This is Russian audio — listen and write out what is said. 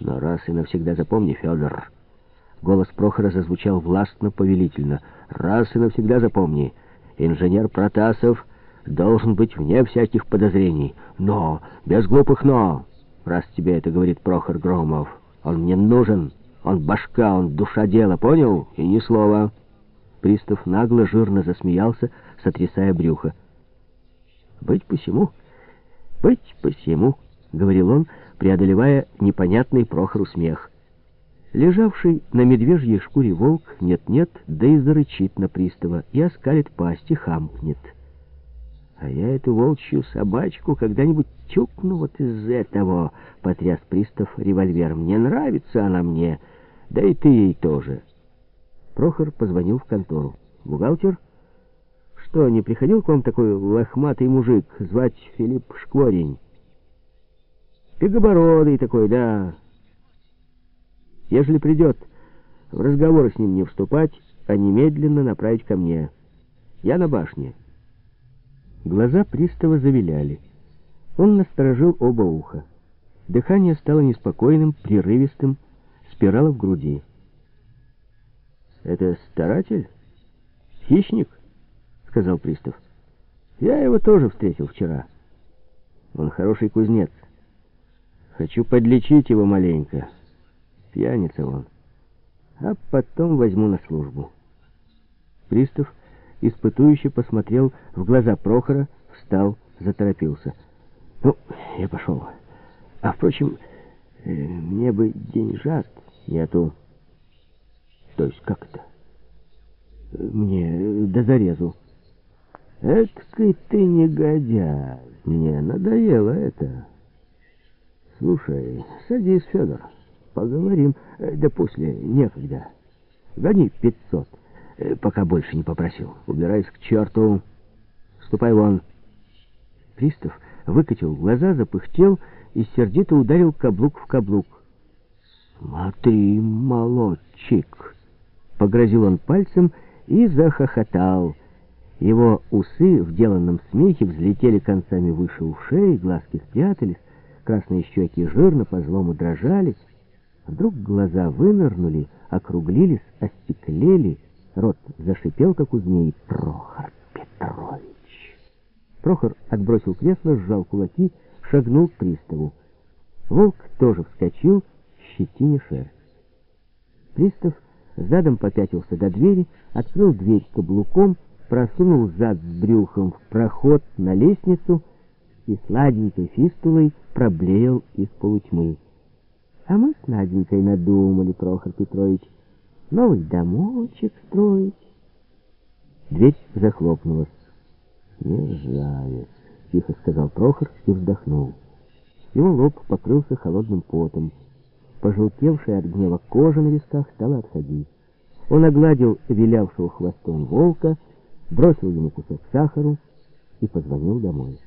Но раз и навсегда запомни, Федор. Голос Прохора зазвучал властно, повелительно. Раз и навсегда запомни, инженер Протасов должен быть вне всяких подозрений. Но, без глупых «но», раз тебе это говорит Прохор Громов. Он мне нужен, он башка, он душа дела, понял? И ни слова. Пристав нагло, жирно засмеялся, сотрясая брюхо. «Быть посему, быть посему», — говорил он, преодолевая непонятный Прохору смех. Лежавший на медвежьей шкуре волк нет-нет, да и зарычит на пристава, и оскалит пасть, и хамкнет. А я эту волчью собачку когда-нибудь тюкну вот из этого, — потряс пристав револьвером. Не нравится она мне, да и ты ей тоже. Прохор позвонил в контору. Бухгалтер? Что, не приходил к вам такой лохматый мужик, звать Филипп Шкворень? Пегобородый такой, да. Ежели придет, в разговоры с ним не вступать, а немедленно направить ко мне. Я на башне. Глаза пристава завиляли. Он насторожил оба уха. Дыхание стало неспокойным, прерывистым, спирало в груди. «Это старатель? Хищник?» — сказал пристав. «Я его тоже встретил вчера. Он хороший кузнец. Хочу подлечить его маленько. Пьяница он. А потом возьму на службу». Пристав испытующе посмотрел в глаза Прохора, встал, заторопился. «Ну, я пошел. А, впрочем, э, мне бы деньжат нету». «То есть как это?» «Мне до зарезу». «Эткой ты негодяй. Мне надоело это». «Слушай, садись, Федор, поговорим. Э, да после, некогда. Гони пятьсот». Э, пока больше не попросил. Убирайся к черту. Ступай вон. Пристав выкатил глаза, запыхтел и сердито ударил каблук в каблук. «Смотри, молодчик!» Погрозил он пальцем и захохотал. Его усы в деланном смехе взлетели концами выше ушей, глазки спрятались, красные щеки жирно по злому дрожали. Вдруг глаза вынырнули, округлились, остеклели, Рот зашипел, как у змеи. «Прохор Петрович!» Прохор отбросил кресло, сжал кулаки, шагнул к приставу. Волк тоже вскочил, щетине шерсть. Пристав задом попятился до двери, открыл дверь каблуком, просунул зад с брюхом в проход на лестницу и сладенькой фистулой проблеял из полутьмы. А мы с Наденькой надумали, Прохор Петрович, новый домочек строить. Дверь захлопнулась. «Мерзавец», — тихо сказал Прохор и вздохнул. Его лоб покрылся холодным потом. Пожелтевшая от гнева кожа на висках стала отходить. Он огладил вилявшего хвостом волка, бросил ему кусок сахару и позвонил домой.